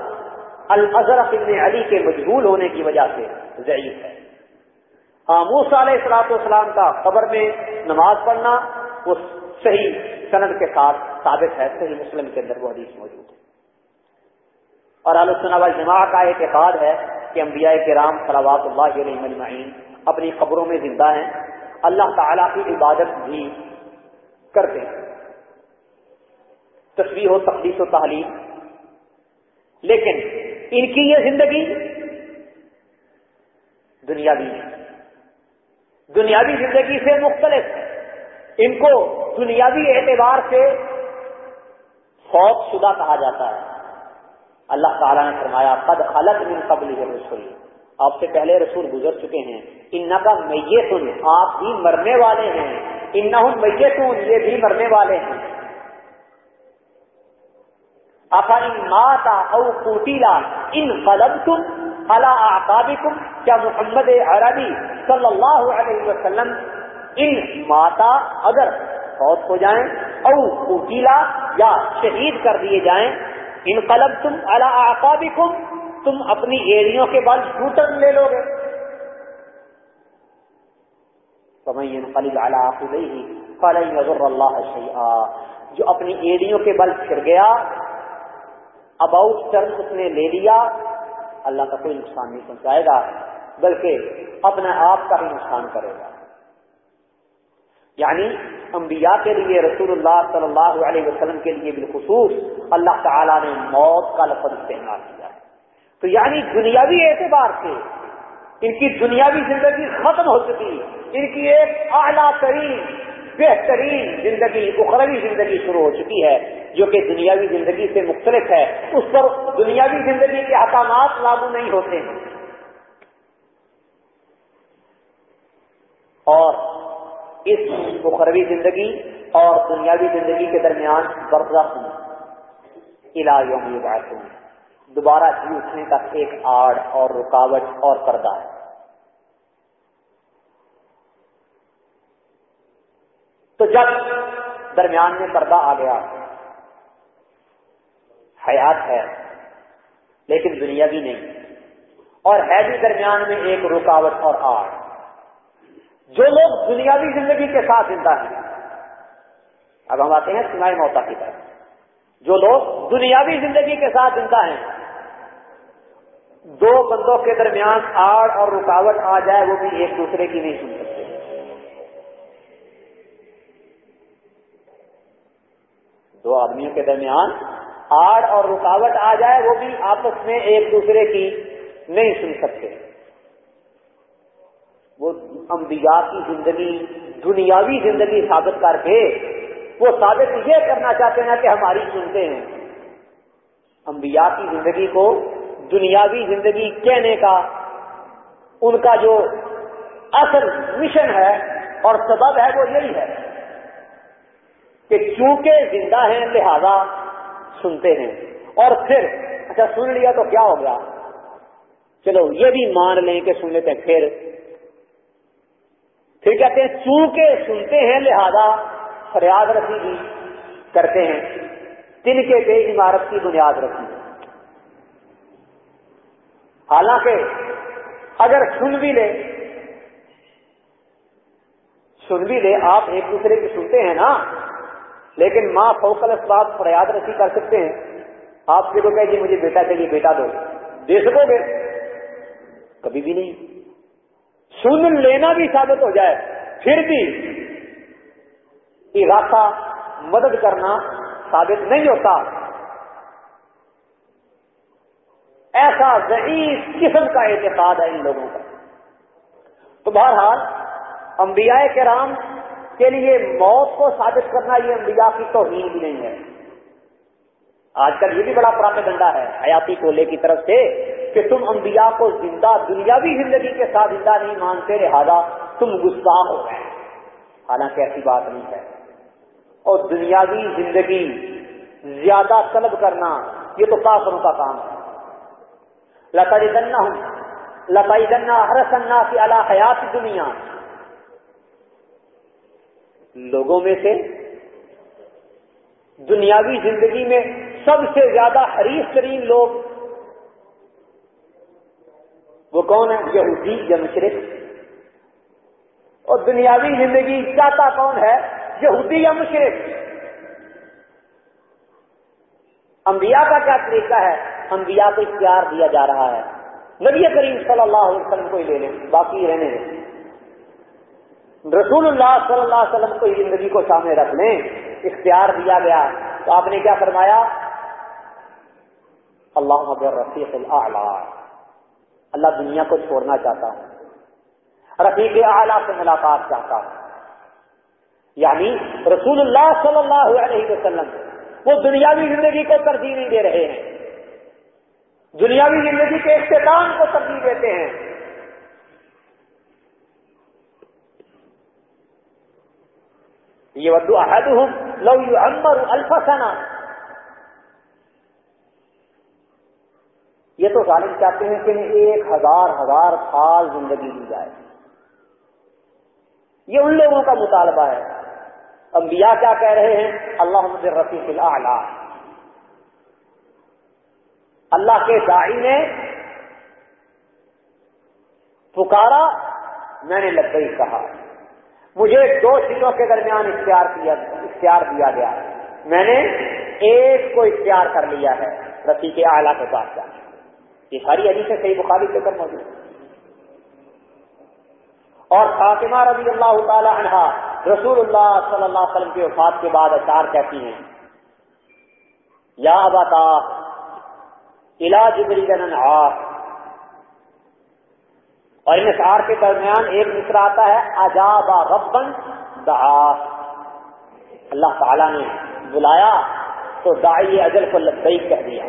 الازرف ابن علی کے مجبول ہونے کی وجہ سے ضعیف ہے۔ موس علیہ السلاط والسلام کا خبر میں نماز پڑھنا وہ صحیح سند کے ساتھ ثابت ہے، صحیح مسلم کے اندر وہ حدیث موجود ہے۔ اور آلوچنا والجماع کا اعتقاد ہے کہ انبیاء کرام صلوات اللہ علیہ مجمعین اپنی خبروں میں زندہ ہیں۔ اللہ تعالی کی عبادت بھی کرتے ہیں۔ تصویر و تقدیس و تعلیم لیکن ان کی یہ زندگی دنیاوی ہے۔ دنیاوی زندگی سے مختلف ان کو دنیاوی اعتبار سے فوت شدہ کہا جاتا ہے۔ اللہ تعالیٰ نے فرمایا، قد خلط من قبل رسول آپ سے پہلے رسول گزر چکے ہیں۔ ان کا میتن آپ بھی مرنے والے ہیں۔ ان نہ یہ بھی مرنے والے ہیں۔ افا ان ماتا او کوٹیلا ان قلب تم اللہ کیا محمد عربی صلی اللہ علیہ وسلم ان ماتا اگر فوت ہو جائیں، او کوٹیلا یا شہید کر دیے جائیں ان قلب تم اللہ تم اپنی ایڑیوں کے بل سکوٹر لے لو گے۔ نظر اللہ جو اپنی ایڑیوں کے بل پھر گیا اباؤٹ ٹرن اس نے لے لیا، اللہ کا کوئی نقصان نہیں پہنچائے گا، بلکہ اپنے آپ کا ہی نقصان کرے گا۔ یعنی انبیاء کے لیے، رسول اللہ صلی اللہ علیہ وسلم کے لیے بالخصوص اللہ تعالیٰ نے موت کا لفظ استعمال کیا ہے۔ تو یعنی دنیاوی اعتبار سے ان کی دنیاوی زندگی ختم ہو چکی، ان کی ایک اعلیٰ ترین، بہترین زندگی، اخروی زندگی شروع ہو چکی ہے، جو کہ دنیاوی زندگی سے مختلف ہے۔ اس پر دنیاوی زندگی کے احکامات لاگو نہیں ہوتے۔ ہیں اور اس اخروی زندگی اور دنیاوی زندگی کے درمیان برزخ علاج دوبارہ جی اٹھنے کا ایک آڑ اور رکاوٹ اور پردہ ہے۔ تو جب درمیان میں پردہ آ گیا، حیات ہے، لیکن دنیا بھی نہیں، اور ہے بھی درمیان میں ایک رکاوٹ اور آڑ۔ جو لوگ دنیاوی زندگی کے ساتھ زندہ ہیں۔ اب ہم آتے ہیں سنائی موتا کی طرف۔ جو لوگ دنیاوی زندگی کے ساتھ زندہ ہیں، دو بندوں کے درمیان آڑ اور رکاوٹ آ جائے، وہ بھی ایک دوسرے کی نہیں سن سکتے۔ دو آدمیوں کے درمیان آڑ اور رکاوٹ آ جائے، وہ بھی آپس میں ایک دوسرے کی نہیں سن سکتے۔ وہ انبیاء کی زندگی، دنیاوی زندگی ثابت کر کے وہ ثابت یہ کرنا چاہتے ہیں کہ ہماری سنتے ہیں۔ انبیاء کی زندگی کو دنیاوی زندگی کہنے کا ان کا جو اصل مشن ہے اور سبب ہے وہ یہی ہے کہ چونکہ زندہ ہیں لہذا سنتے ہیں۔ اور پھر اچھا سن لیا تو کیا ہو گیا؟ چلو یہ بھی مان لیں کہ سن لیتے ہیں۔ پھر پھر کہتے ہیں، چونکہ سنتے ہیں، لہذا فریاد رسی بھی کرتے ہیں۔ تن کے بے عمارت کی بنیاد رکھی حالانکہ اگر سن بھی لے، سن بھی لے، آپ ایک دوسرے کی سنتے ہیں نا، لیکن ماں فوکل اسباب فریاد رسی کر سکتے ہیں۔ آپ سے کو کہ جی مجھے بیٹا چاہیے، بیٹا دو۔ دے سکو گے؟ کبھی بھی نہیں۔ سن لینا بھی ثابت ہو جائے، پھر بھی ارادہ مدد کرنا ثابت نہیں ہوتا۔ ایسا ضعیف قسم کا اعتقاد ہے ان لوگوں کا۔ تو بہرحال، انبیاء کرام کے لیے موت کو ثابت کرنا یہ انبیاء کی توہین بھی نہیں ہے۔ آج کل یہ بھی بڑا پراپا ہے، حیاتی کولے کی طرف سے کہ تم انبیاء کو زندہ دنیاوی زندگی کے ساتھ زندہ نہیں مانتے، لہذا تم گستاخ ہو گئے۔ حالانکہ ایسی بات نہیں ہے۔ اور دنیاوی زندگی زیادہ طلب کرنا، یہ تو کافروں کا کام ہے۔ لتائی دن ہوں لتائی دنا ہر کی اللہ حیات دنیا لوگوں میں سے دنیاوی زندگی میں سب سے زیادہ حریف ترین لوگ وہ کون ہے؟ یہودی یا مشرق اور دنیاوی زندگی چاہتا کون ہے؟ یہودی یا مشرق انبیاء کا کیا طریقہ ہے؟ انبیاء کو اختیار دیا جا رہا ہے۔ نبی کریم صلی اللہ علیہ وسلم کو ہی لے لیں، باقی رہنے دیں۔ رسول اللہ صلی اللہ علیہ وسلم کو ہی زندگی کو سامنے رکھ لیں۔ اختیار دیا گیا۔ تو آپ نے کیا فرمایا؟ اللہ رفیق اللہ اللہ دنیا کو چھوڑنا چاہتا ہوں رفیق اعلیٰ سے ملاقات چاہتا ہوں یعنی رسول اللہ صلی اللہ علیہ وسلم وہ دنیاوی زندگی کو ترجیح نہیں دے رہے ہیں۔ دنیاوی زندگی کے اختتام کو ترجیح دیتے ہیں۔ یہ ودو عہد ہوں لو یو امر الفسنا یہ تو ظالم چاہتے ہیں کہ ایک ہزار ہزار سال زندگی دی جائے۔ یہ ان لوگوں کا مطالبہ ہے۔ انبیاء کیا کہہ رہے ہیں؟ اللہ رفیق اللہ اللہ کے دائی نے پکارا، میں نے لبئی کہا۔ مجھے دو چیزوں کے درمیان اختیار کیا، اختیار دیا گیا۔ میں نے ایک کو اختیار کر لیا ہے، رفیق اعلیٰ کے پاس جا یہ ساری حدیث سے صحیح بخاری کے کر موجود اور فاطمہ رضی اللہ تعالی عنہ رسول اللہ صلی اللہ علیہ وسلم کے وفات کے بعد اشار کہتی ہیں، یا اباتا علاج بری اور ان اشعار کے درمیان ایک مصرا آتا ہے عجاب ربن دعا۔ اللہ تعالی نے بلایا تو دائی اجل کو لبئی کہہ دیا۔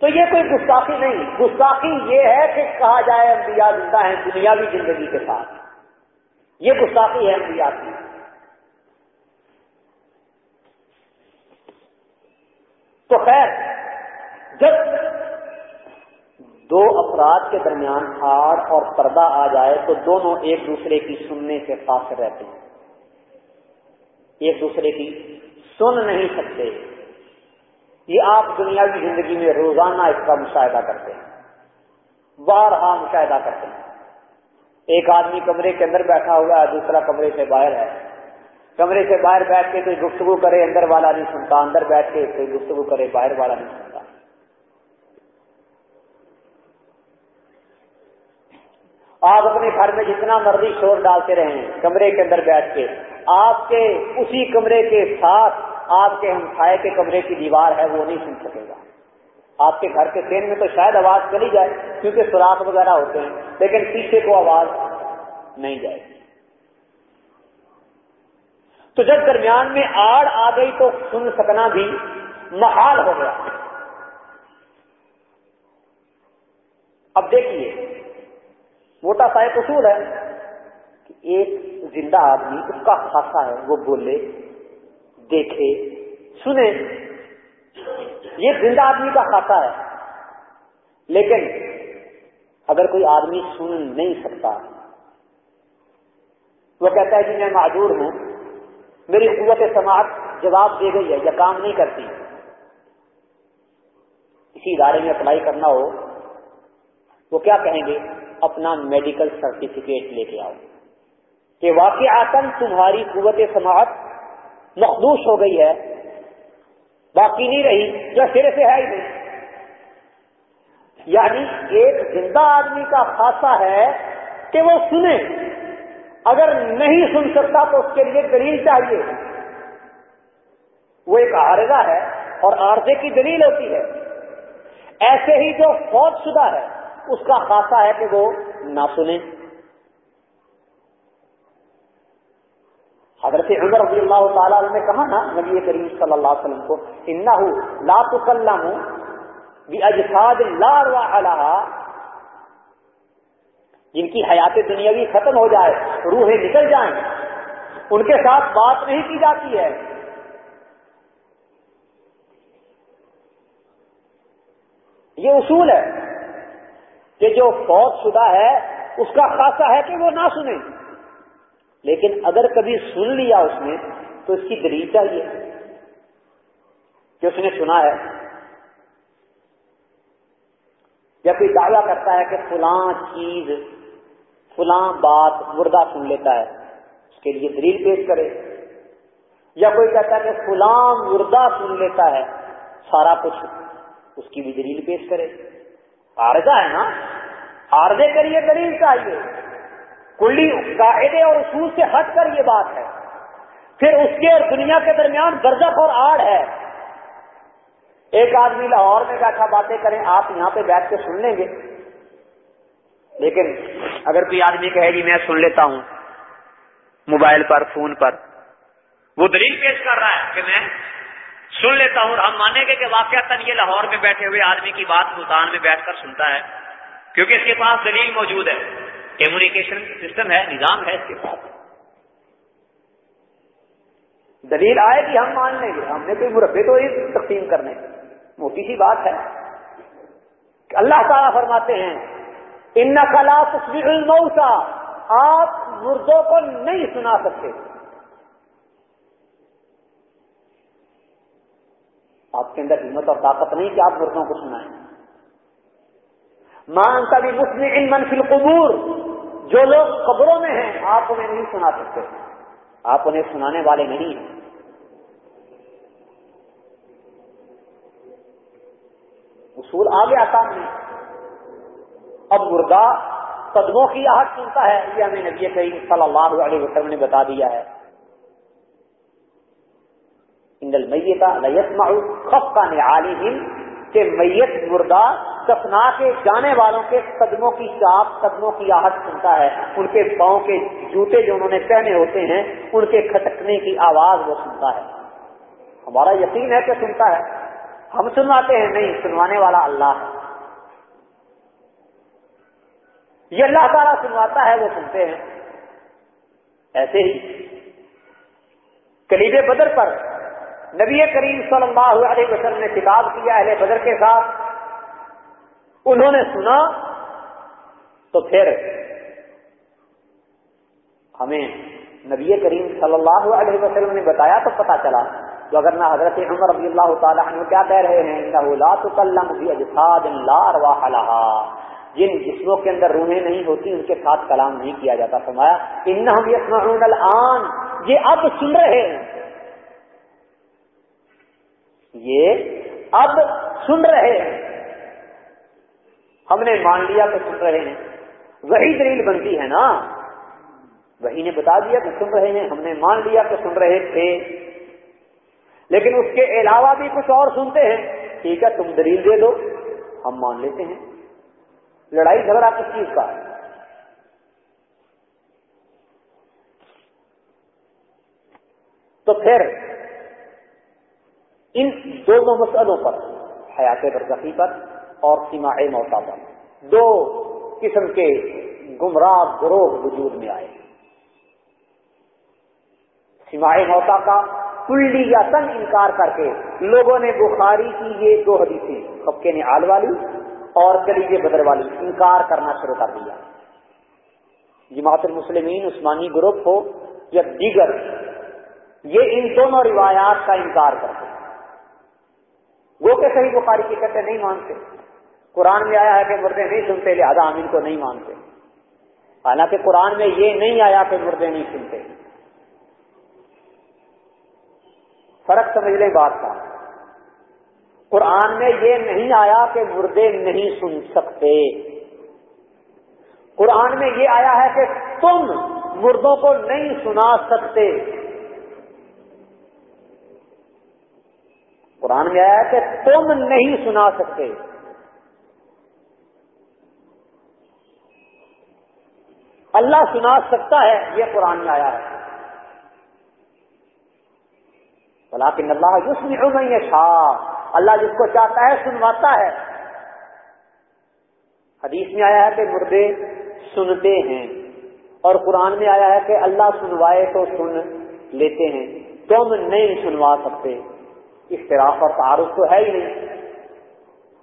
تو یہ کوئی گستاخی نہیں۔ گستاخی یہ ہے کہ کہا جائے انبیاء زندہ ہیں دنیاوی زندگی کے ساتھ۔ یہ گستاخی ہے انبیاء کی۔ تو خیر، جب دو افراد کے درمیان ہار اور پردہ آ جائے تو دونوں ایک دوسرے کی سننے سے فاصل رہتے ہیں۔ ایک دوسرے کی سن نہیں سکتے۔ یہ آپ دنیاوی زندگی میں روزانہ اس کا مشاہدہ کرتے ہیں۔ بارہا مشاہدہ کرتے ہیں۔ ایک آدمی کمرے کے اندر بیٹھا ہوا ہے، دوسرا کمرے سے باہر ہے۔ کمرے سے باہر بیٹھ کے کوئی گفتگو کرے، اندر والا نہیں سنتا۔ اندر بیٹھ کے کوئی گفتگو کرے، باہر والا نہیں سنتا۔ آپ اپنے گھر میں جتنا مرضی شور ڈالتے رہیں، کمرے کے اندر بیٹھ کے۔ آپ کے اسی کمرے کے ساتھ آپ کے ہمسائے کے کمرے کی دیوار ہے، وہ نہیں سن سکے گا۔ آپ کے گھر کے سین میں تو شاید آواز چلی جائے، کیونکہ سوراخ وغیرہ ہوتے ہیں، لیکن پیچھے کو آواز نہیں جائے۔ تو جب درمیان میں آڑ آ گئی تو سن سکنا بھی محال ہو گیا۔ اب دیکھیے، موٹا سا ایک اصول ہے کہ ایک زندہ آدمی، اس کا خاصا ہے، وہ بولے۔ دیکھے، سنے۔ یہ زندہ آدمی کا خاصا ہے۔ لیکن اگر کوئی آدمی سن نہیں سکتا، وہ کہتا ہے کہ میں معذور ہوں، میری قوت سماعت جواب دے گئی ہے یا کام نہیں کرتی۔ کسی ادارے میں اپلائی کرنا ہو، وہ کیا کہیں گے؟ اپنا میڈیکل سرٹیفکیٹ لے کے آؤ کہ واقع تمہاری قوت سماعت مخدوش ہو گئی ہے، باقی نہیں رہی جو سرے سے ہے ہی نہیں۔ یعنی ایک زندہ آدمی کا خاصا ہے کہ وہ سنے۔ اگر نہیں سن سکتا تو اس کے لیے دلیل چاہیے۔ وہ ایک عارضہ ہے اور عارضے کی دلیل ہوتی ہے۔ ایسے ہی جو فوج شدہ ہے، اس کا خاصا ہے کہ وہ نہ سنے۔ حضرت عمر رضی اللہ تعالیٰ نے کہا نا، نبی کریم صلی اللہ علیہ وسلم کو انہ لا تکلم باجساد لا ارواح لها جن کی حیات دنیاوی ختم ہو جائے، روحیں نکل جائیں، ان کے ساتھ بات نہیں کی جاتی ہے۔ یہ اصول ہے کہ جو فوت شدہ ہے، اس کا خاصہ ہے کہ وہ نہ سنے لیکن اگر کبھی سن لیا اس نے تو اس کی دلیل چاہیے کہ اس نے سنا ہے یا کوئی دعویٰ کرتا ہے کہ فلاں چیز، فلاں بات مردہ سن لیتا ہے، اس کے لیے دلیل پیش کرے۔ یا کوئی کہتا ہے کہ فلاں مردہ سن لیتا ہے، سارا کچھ اس کی بھی دلیل پیش کرے۔ آرزہ ہے نا؟ آرزے کے لیے دلیل چاہیے۔ کلی قاعدے اور اصول سے ہٹ کر یہ بات ہے۔ پھر اس کے اور دنیا کے درمیان برزخ اور آڑ ہے۔ ایک آدمی لاہور میں بیٹھا باتیں کریں، آپ یہاں پہ بیٹھ کے سن لیں گے۔ لیکن اگر کوئی آدمی کہے گی میں سن لیتا ہوں، موبائل پر، فون پر، وہ دلیل پیش کر رہا ہے کہ میں سن لیتا ہوں۔ ہم مانیں گے کہ واقعہ یہ لاہور میں بیٹھے ہوئے آدمی کی بات ملتان میں بیٹھ کر سنتا ہے، کیونکہ اس کے پاس دلیل موجود ہے۔ کمیونیکیشن سسٹم ہے، نظام ہے اس کے پاس۔ دلیل آئے کہ ہم مان لیں گے۔ ہم نے کوئی مربے تو ہی تقسیم کرنے۔ موٹی سی بات ہے۔ اللہ تعالیٰ فرماتے ہیں ان کلا تصویر الموسا آپ مردوں کو نہیں سنا سکتے۔ آپ کے اندر ہمت اور طاقت نہیں کہ آپ مردوں کو سنائیں۔ مانتا بھی مسلم ان منفی قبور جو لوگ قبروں میں ہیں، آپ انہیں نہیں سنا سکتے۔ آپ انہیں سنانے والے نہیں ہیں۔ اصول آ گیا سامنے اب مردہ قدموں کی آہٹ سنتا ہے۔ یہ ہمیں نبی کریم صلی اللہ علیہ وسلم نے بتا دیا ہے۔ انگل میتا نیت خف کا نعالی کہ میت مردہ کفنا کے جانے والوں کے قدموں کی چاپ قدموں کی آہٹ سنتا ہے۔ ان کے پاؤں کے جوتے جو انہوں نے پہنے ہوتے ہیں، ان کے کھٹکنے کی آواز وہ سنتا ہے۔ ہمارا یقین ہے کہ سنتا ہے۔ ہم سنواتے ہیں، نہیں، سنوانے والا اللہ۔ ہے یہ اللہ تعالیٰ سنواتا ہے، وہ سنتے ہیں۔ ایسے ہی کلیب بدر پر نبی کریم صلی اللہ علیہ وسلم نے کتاب کیا، اہل بدر کے ساتھ۔ انہوں نے سنا تو پھر ہمیں نبی کریم صلی اللہ علیہ وسلم نے بتایا تو پتا چلا تو اگر نہ حضرت عمر رضی اللہ تعالیٰ عنہ کیا کہہ رہے ہیں لا تکلم اجساد لا ارواح لها جن جسموں کے اندر روحیں نہیں ہوتی، ان کے ساتھ کلام نہیں کیا جاتا۔ فرمایا، انہم یسمعون الان۔ یہ اب سن رہے ہیں۔ یہ اب سن رہے ہیں۔ ہم نے مان لیا کہ سن رہے ہیں۔ وہی دلیل بنتی ہے نا۔ وہی نے بتا دیا کہ سن رہے ہیں۔ ہم نے مان لیا کہ سن رہے تھے۔ لیکن اس کے علاوہ بھی کچھ اور سنتے ہیں۔ ٹھیک ہے، تم دلیل دے دو۔ ہم مان لیتے ہیں۔ لڑائی جھگڑا کس چیز کا؟ تو پھر ان دونوں مسئلوں پر، حیات برزخی پر اور سیما موتا پر۔ دو قسم کے گمراہ گروہ وجود میں آئے۔ سیما موتا کا کلی یا تن انکار کر کے لوگوں نے بخاری کی یہ دو حدیثیں خبکے نے آل والی اور کلیجے بدر والی، انکار کرنا شروع کر دیا۔ جماعت المسلمین عثمانی گروپ ہو یا دیگر، یہ ان دونوں روایات کا انکار کرتے وہ کہ صحیح بخاری کی کہتے نہیں مانتے۔ قرآن میں آیا ہے کہ مردے نہیں سنتے، لہذا ہم ان کو نہیں مانتے۔ حالانکہ قرآن میں یہ نہیں آیا کہ مردے نہیں سنتے۔ فرق سمجھ لیں بات کا۔ قرآن میں یہ نہیں آیا کہ مردے نہیں سن سکتے۔ قرآن میں یہ آیا ہے کہ تم مردوں کو نہیں سنا سکتے۔ قرآن میں آیا کہ تم نہیں سنا سکتے۔ اللہ سنا سکتا ہے یہ قرآن میں آیا ہے۔ بلاکن اللہ یوس میں شاہ اللہ جس کو چاہتا ہے سنواتا ہے۔ حدیث میں آیا ہے کہ مردے سنتے ہیں اور قرآن میں آیا ہے کہ اللہ سنوائے تو سن لیتے ہیں۔ تم نہیں سنوا سکتے؟ اختلاف اور تعارف تو ہے ہی نہیں۔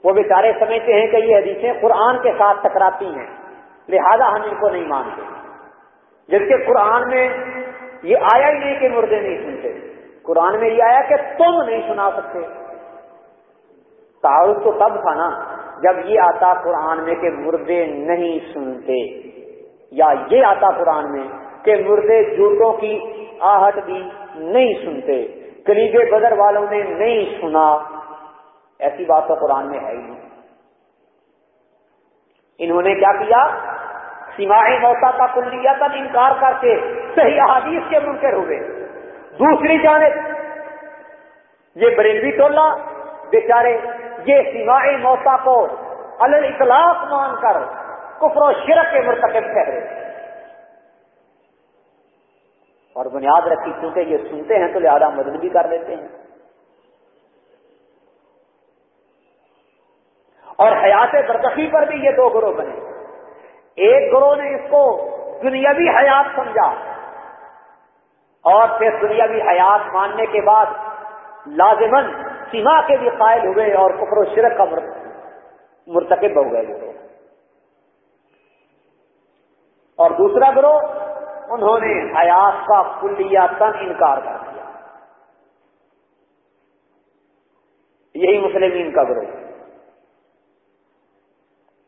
وہ بیچارے سمجھتے ہیں کہ یہ حدیثیں قرآن کے ساتھ ٹکراتی ہیں۔ لہذا ہم ان کو نہیں مانتے۔ جبکہ قرآن میں یہ آیا ہی نہیں کہ مردے نہیں سنتے۔ قرآن میں یہ آیا کہ تم نہیں سنا سکتے۔ تعارف تو تب تھا نا جب یہ آتا قرآن میں کہ مردے نہیں سنتے۔ یا یہ آتا قرآن میں کہ مردے جھوٹوں کی آہٹ بھی نہیں سنتے۔ کلیجے بدر والوں نے نہیں سنا۔ ایسی بات تو قرآن میں ہے ہی نہیں۔ انہوں نے کیا کیا؟ سیماہی موتا کا کلیا انکار کر کے صحیح احادیث کے منکر ہوئے۔ دوسری جانب، یہ بریلوی ٹولہ، بیچارے، یہ سیماہی موتا کو اطلاق مان کر کفر و شرک کے مرتکب ٹھہرے۔ اور بنیاد رکھی، کیونکہ یہ سنتے ہیں تو لہذا مدد بھی کر دیتے ہیں۔ اور حیات برتخی پر بھی یہ دو گروہ بنے۔ ایک گروہ نے اس کو دنیاوی حیات سمجھا اور پھر دنیاوی حیات ماننے کے بعد لازمن سیما کے بھی قائل ہوئے اور کفر و شرک کا مرتکب ہو گئے گروہ اور دوسرا گروہ، انہوں نے حیات کا کلیا تن انکار کر دیا۔ یہی مسلمین کا گروہ۔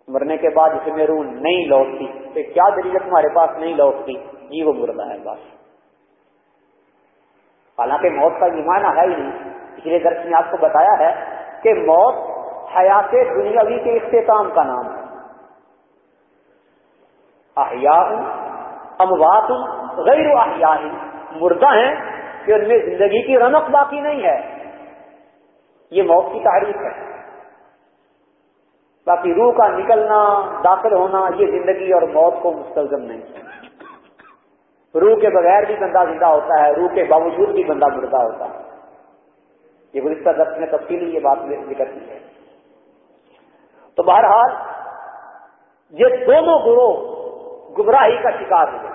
مرنے کے بعد اس میں روح نہیں لوٹتی تو کیا دلیل تمہارے پاس نہیں لوٹتی؟ جی وہ مردہ ہے بس۔ حالانکہ موت کا ایمانہ ہے ہی نہیں۔ پچھلے درس میں آپ کو بتایا ہے کہ موت حیات دنیاوی کے اختتام کا نام ہے۔ احیاء اموات غیر احیاء۔ مردہ ہیں کہ ان میں زندگی کی رنق باقی نہیں ہے۔ یہ موت کی تعریف ہے۔ باقی روح کا نکلنا، داخل ہونا، یہ زندگی اور موت کو مستلزم نہیں۔ روح کے بغیر بھی بندہ زندہ ہوتا ہے، روح کے باوجود بھی بندہ مردہ ہوتا ہے۔ یہ گزشتہ درس میں تفصیلی یہ بات ذکر کی ہے۔ تو بہرحال یہ دونوں گروہ گمراہی کا شکار ہوئے۔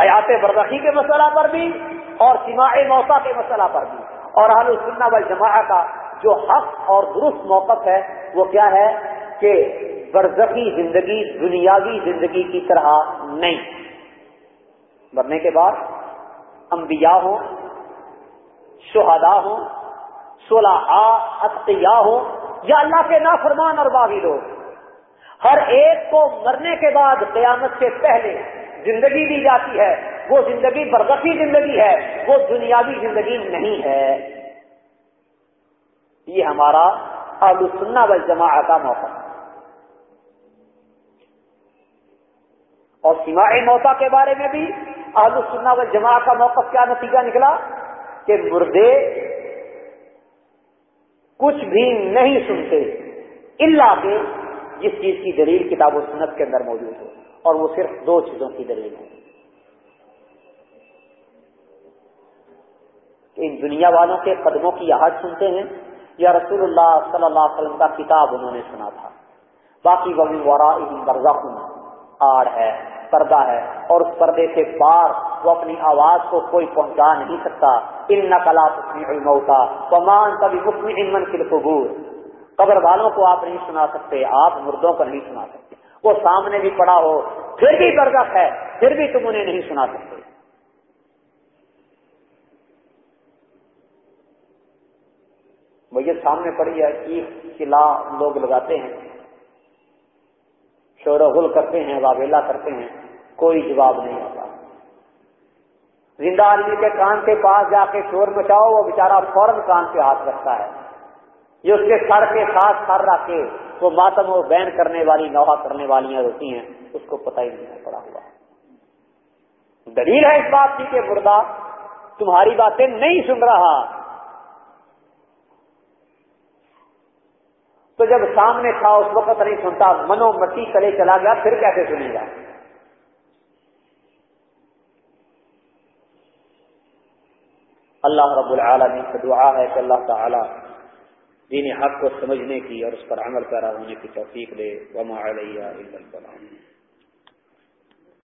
حیات بردخی کے مسئلہ پر بھی اور سماع موسا کے مسئلہ پر بھی۔ اور حال السنہ والجماع کا جو حق اور درست موقف ہے، وہ کیا ہے؟ کہ برزخی زندگی، دنیاوی زندگی کی طرح نہیں۔ مرنے کے بعد انبیاء ہوں شہدا ہوں صلاح اتقیاء ہوں، یا اللہ کے نافرمان اور باغی لوگ۔ ہر ایک کو مرنے کے بعد قیامت سے پہلے زندگی دی جاتی ہے۔ وہ زندگی برغتی زندگی ہے، وہ دنیاوی زندگی نہیں ہے۔ یہ ہمارا اہل سننا و جماع کا موقع اور سیما موتا کے بارے میں بھی اہل سننا و جماع کا موقف کیا نتیجہ نکلا کہ مردے کچھ بھی نہیں سنتے اللہ کے جس چیز کی دلیل کتاب و سنت کے اندر موجود ہو، اور وہ صرف دو چیزوں کی دلیل ہے ان دنیا والوں کے قدموں کی آہٹ سنتے ہیں یا رسول اللہ صلی اللہ علیہ وسلم کا کتاب انہوں نے سنا تھا۔ باقی وہ ورا برزا آڑ ہے، پردہ ہے، اور اس پردے سے پار وہ اپنی آواز کو کوئی پہنچا نہیں سکتا۔ ان نقلا موتا پمان کبھی مسلم علم کے قبور قبر والوں کو آپ نہیں سنا سکتے، آپ مردوں کو نہیں سنا سکتے۔ وہ سامنے بھی پڑا ہو، پھر بھی برزخ ہے، پھر بھی تم انہیں نہیں سنا سکتے میت سامنے پڑی ہے چیخ چلا لوگ لگاتے ہیں۔ شور و غل کرتے ہیں واویلا کرتے ہیں۔ کوئی جواب نہیں آتا زندہ آدمی کے کان کے پاس جا کے شور مچاؤ، وہ بےچارا فوراً کان پہ ہاتھ رکھتا ہے۔ یہ اس کے سر کے ساتھ سر رکھ کے وہ ماتم و بین کرنے والی نوحہ کرنے والیاں ہوتی ہیں۔ اس کو پتہ ہی نہیں پڑا ہوا۔ دلیل ہے اس بات کی کہ مردہ تمہاری باتیں نہیں سن رہا۔ تو جب سامنے تھا، اس وقت نہیں سنتا، منو متی چلے چلا گیا، پھر کیسے سنے گا؟ اللہ رب العالمین سے دعا ہے کہ اللہ تعالی دین حق کو سمجھنے کی اور اس پر عمل پیرا ہونے کی توفیق دے۔ وما علیہ السلام